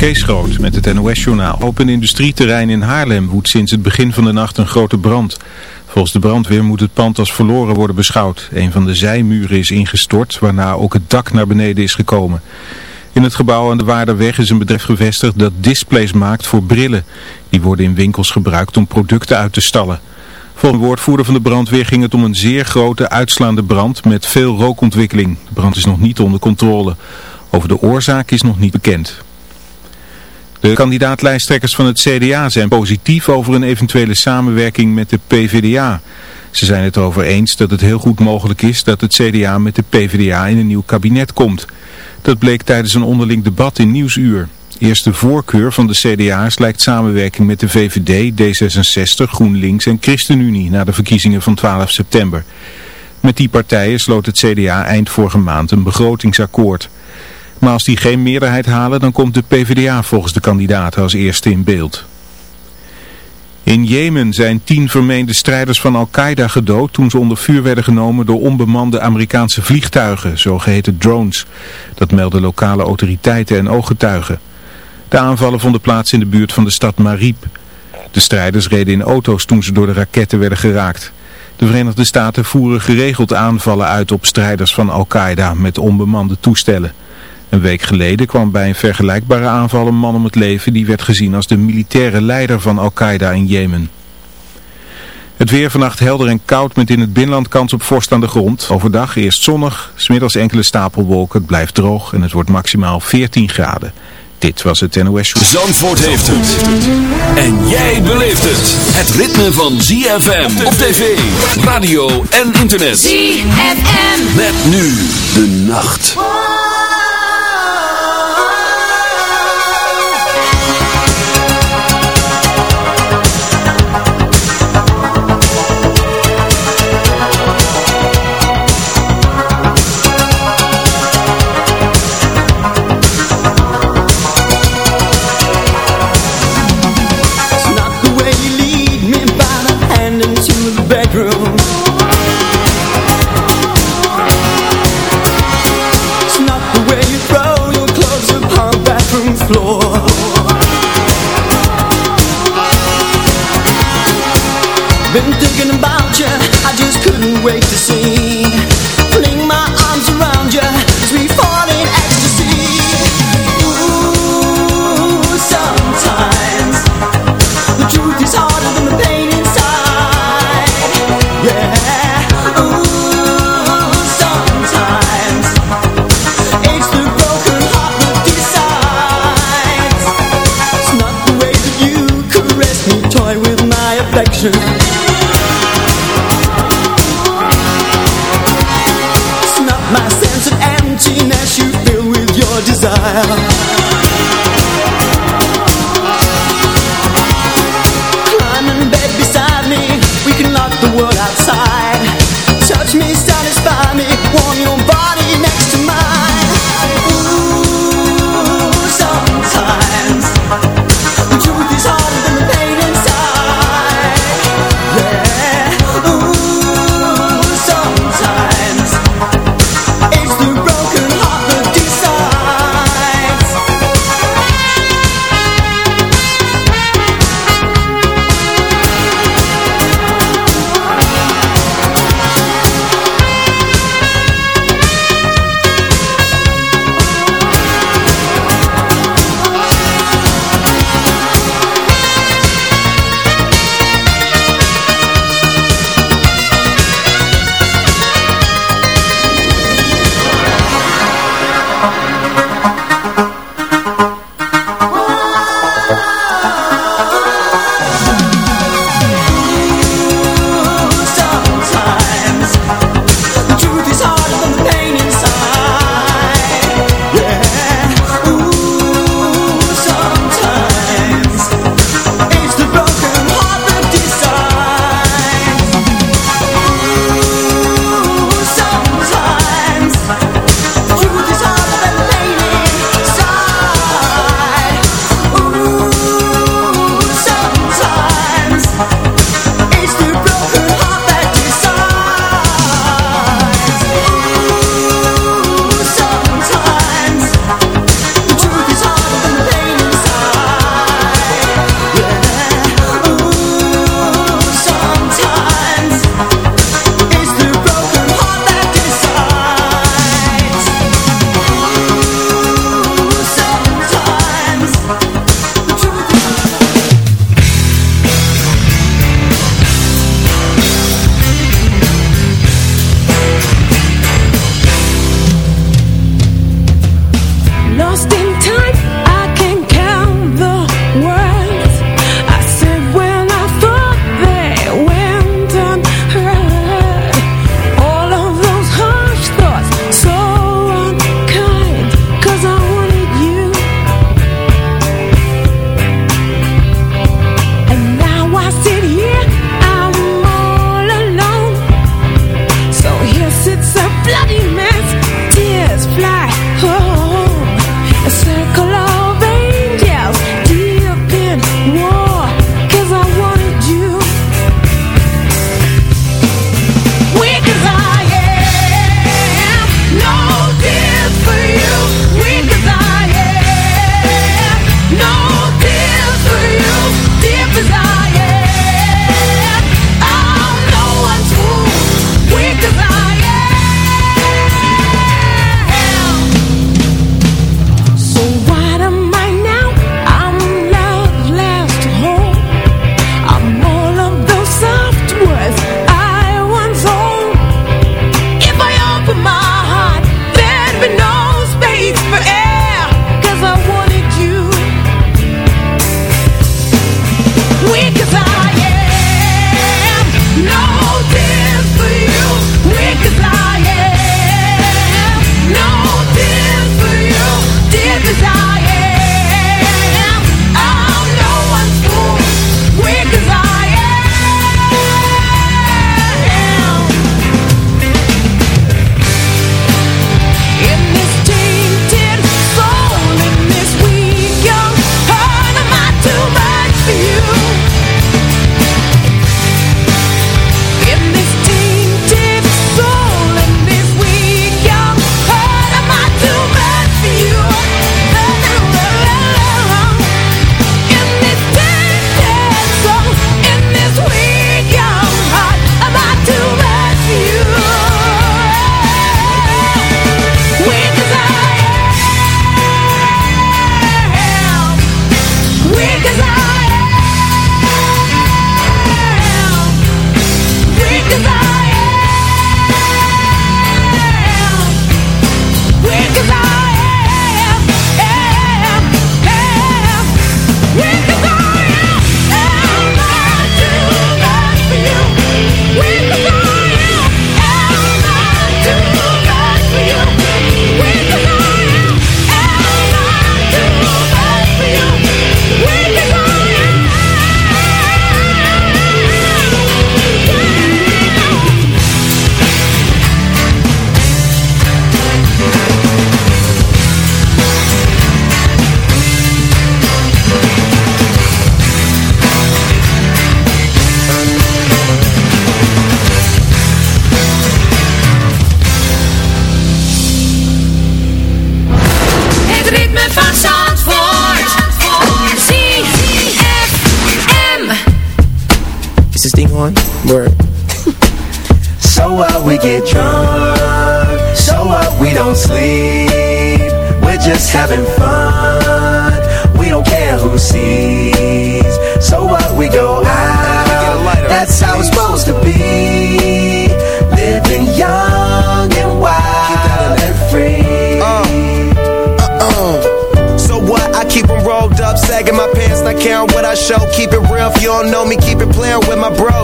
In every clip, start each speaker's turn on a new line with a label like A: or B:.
A: Kees Groot met het NOS-journaal. Op een industrieterrein in Haarlem woedt sinds het begin van de nacht een grote brand. Volgens de brandweer moet het pand als verloren worden beschouwd. Een van de zijmuren is ingestort, waarna ook het dak naar beneden is gekomen. In het gebouw aan de Waarderweg is een bedrijf gevestigd dat displays maakt voor brillen. Die worden in winkels gebruikt om producten uit te stallen. Volgens een woordvoerder van de brandweer ging het om een zeer grote uitslaande brand met veel rookontwikkeling. De brand is nog niet onder controle. Over de oorzaak is nog niet bekend. De kandidaatlijsttrekkers van het CDA zijn positief over een eventuele samenwerking met de PVDA. Ze zijn het erover eens dat het heel goed mogelijk is dat het CDA met de PVDA in een nieuw kabinet komt. Dat bleek tijdens een onderling debat in Nieuwsuur. Eerste voorkeur van de CDA's lijkt samenwerking met de VVD, D66, GroenLinks en ChristenUnie na de verkiezingen van 12 september. Met die partijen sloot het CDA eind vorige maand een begrotingsakkoord. Maar als die geen meerderheid halen, dan komt de PvdA volgens de kandidaten als eerste in beeld. In Jemen zijn tien vermeende strijders van Al-Qaeda gedood toen ze onder vuur werden genomen door onbemande Amerikaanse vliegtuigen, zogeheten drones. Dat melden lokale autoriteiten en ooggetuigen. De aanvallen vonden plaats in de buurt van de stad Marib. De strijders reden in auto's toen ze door de raketten werden geraakt. De Verenigde Staten voeren geregeld aanvallen uit op strijders van Al-Qaeda met onbemande toestellen. Een week geleden kwam bij een vergelijkbare aanval een man om het leven die werd gezien als de militaire leider van Al-Qaeda in Jemen. Het weer vannacht helder en koud met in het binnenland kans op vorst aan de grond. Overdag eerst zonnig, smiddags enkele stapelwolken, het blijft droog en het wordt maximaal 14 graden. Dit was het NOS Show.
B: Zandvoort heeft het. En jij beleeft het. Het ritme van ZFM op tv, radio en internet.
C: ZFM.
B: Met nu de nacht.
D: couldn't wait to see.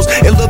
E: It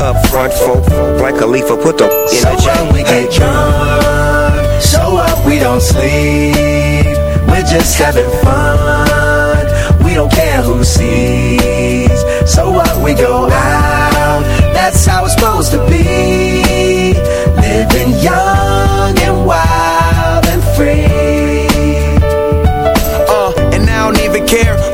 F: up front, folk, like a leaf, put the in
G: so the chain. we get drunk, so up, we don't sleep. We're just having fun. We don't care who sees. So what we go out, that's how it's supposed to be. Living young and wild and free.
E: Uh, and I don't even care, long as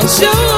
H: I'll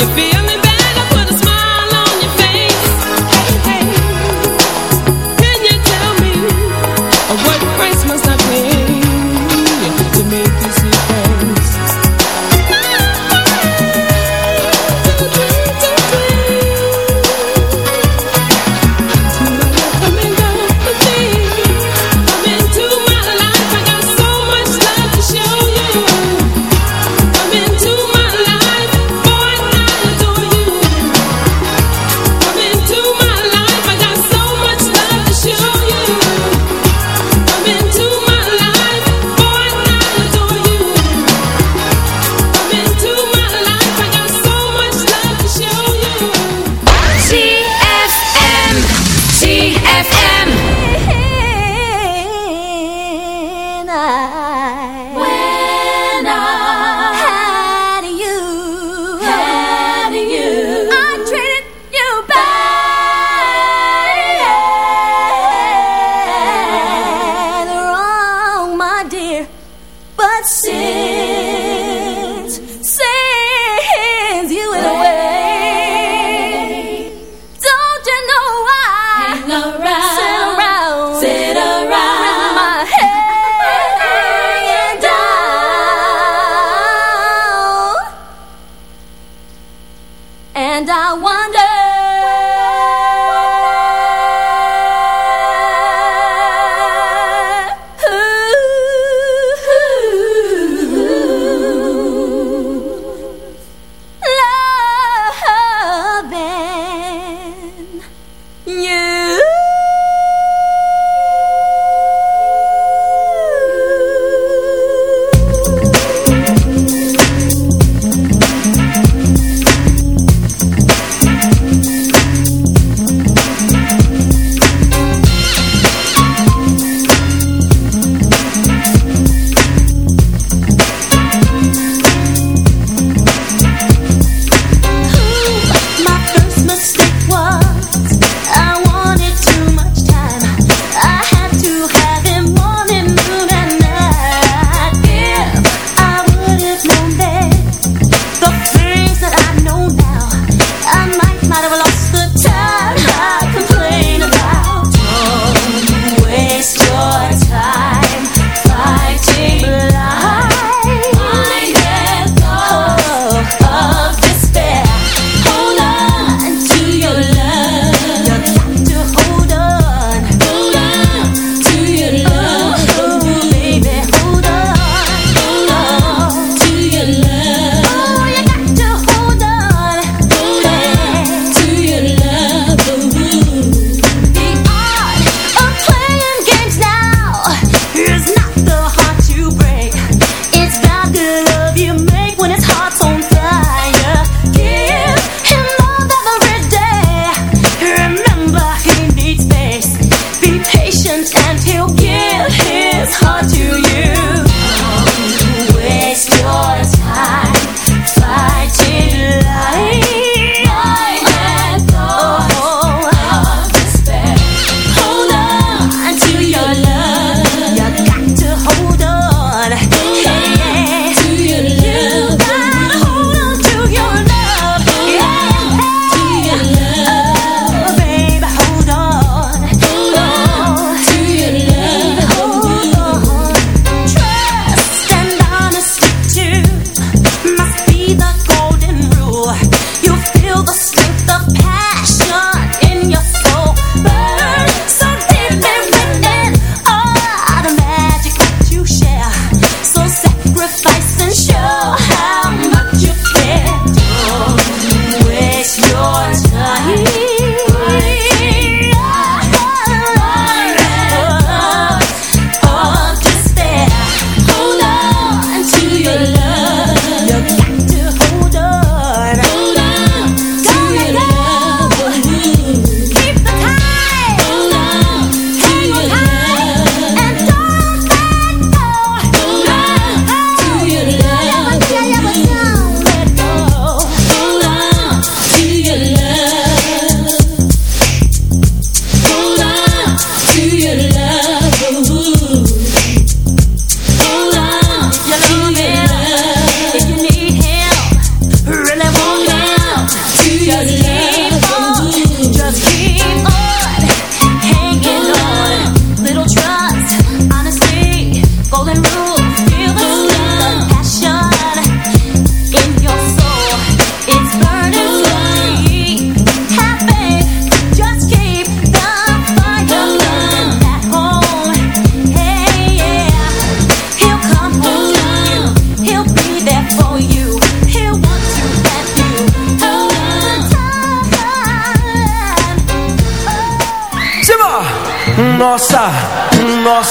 H: you feel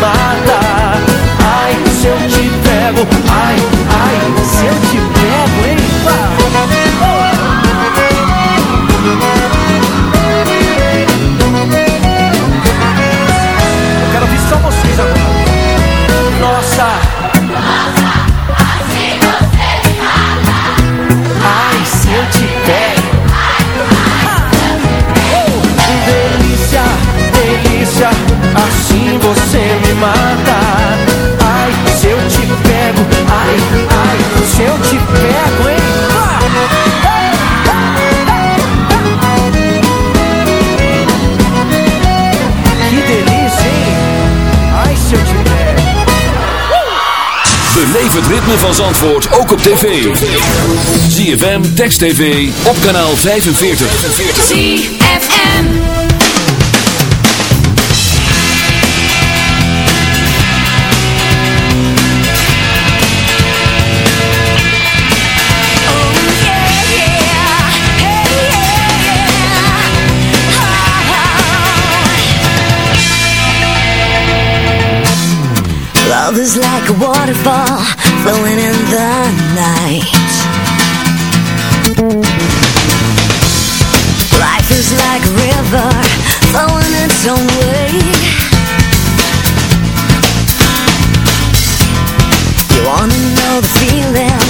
F: Me ai, se eu te pego, hein? Que delícia, hein? Ai, se eu te pego.
B: Beleef het ritme van Zandvoort ook op tv. ZFM, Text TV, op kanaal 45.
C: ZFM.
I: Love is like a waterfall flowing in the night. Life is like a river flowing its own way. You wanna know the feeling?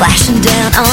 I: Splashing down on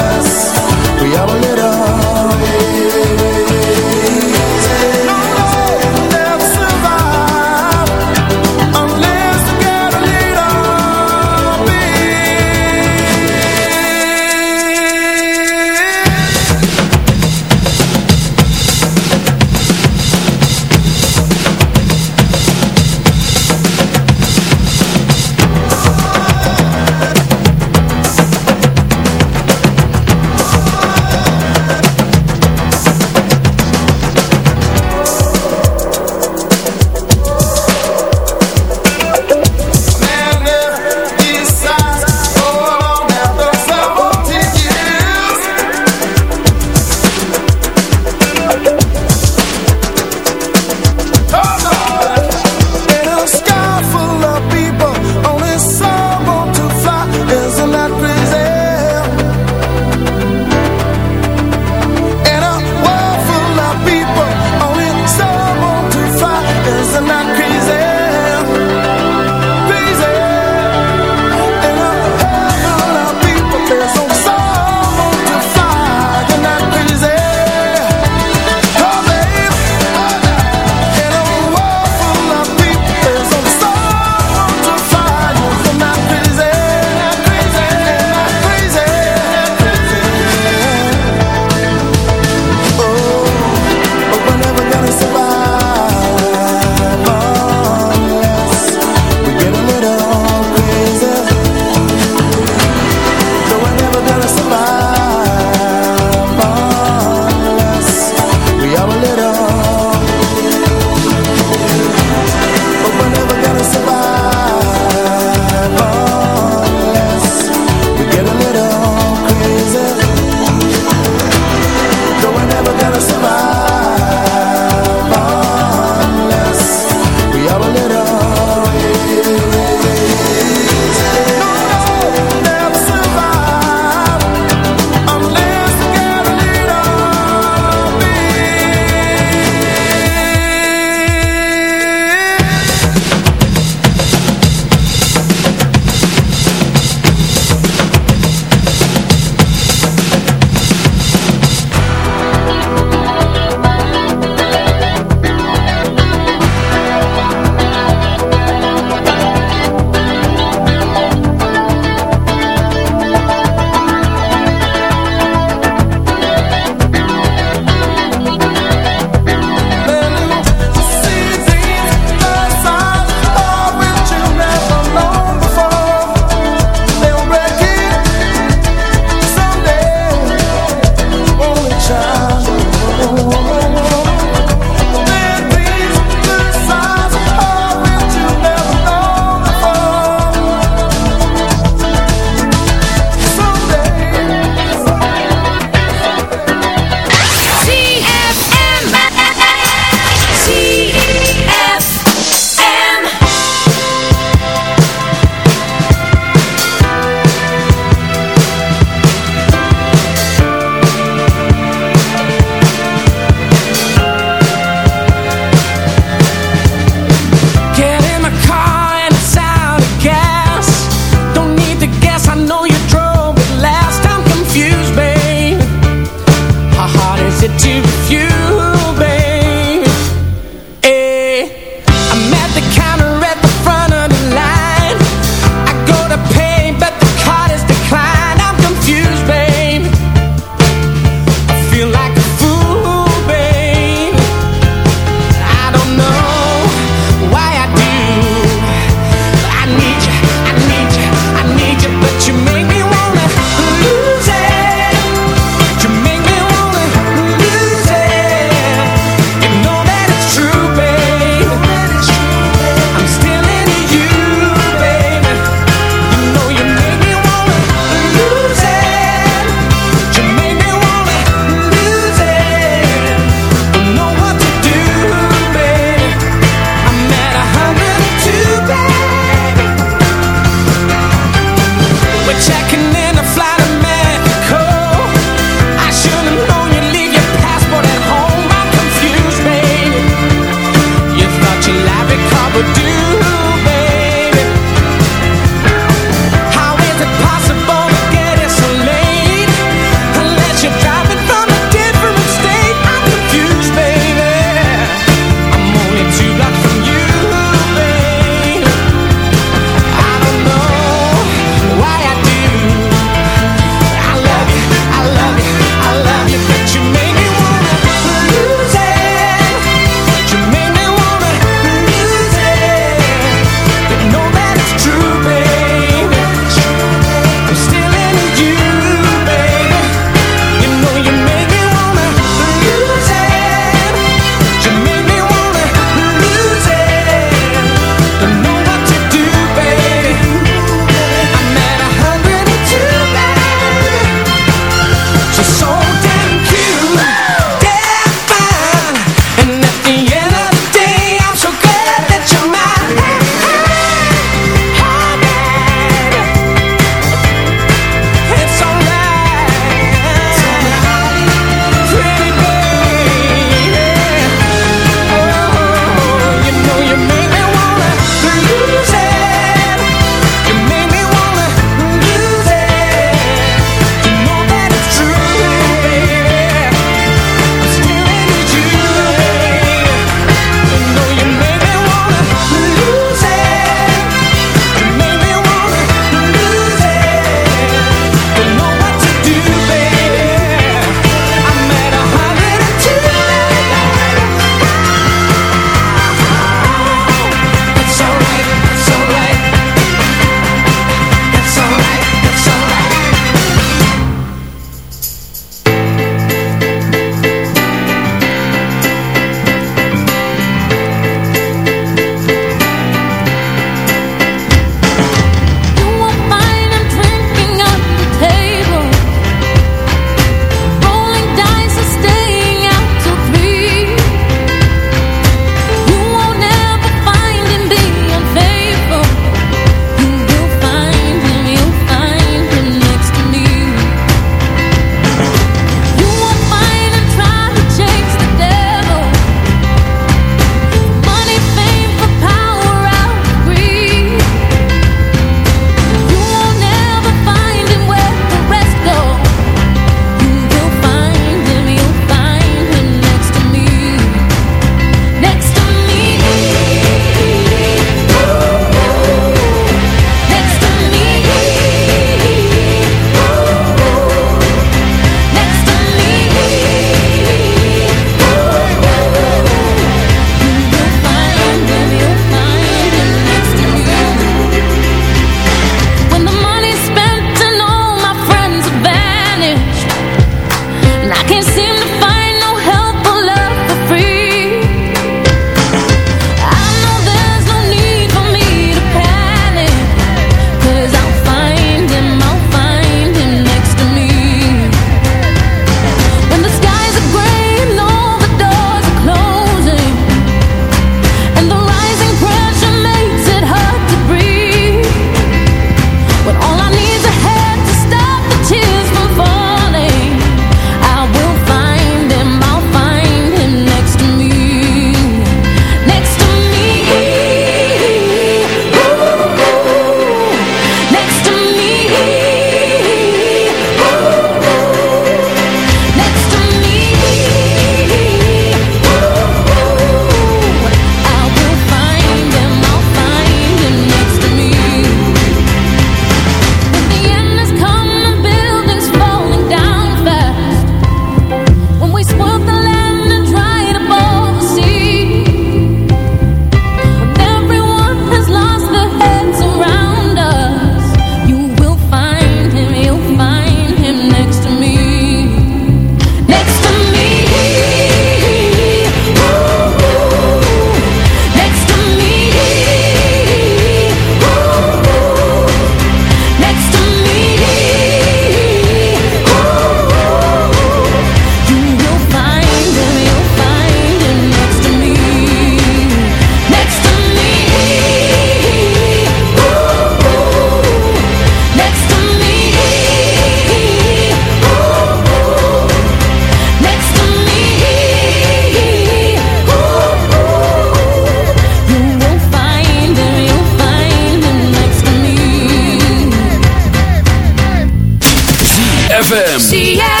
B: ZFM.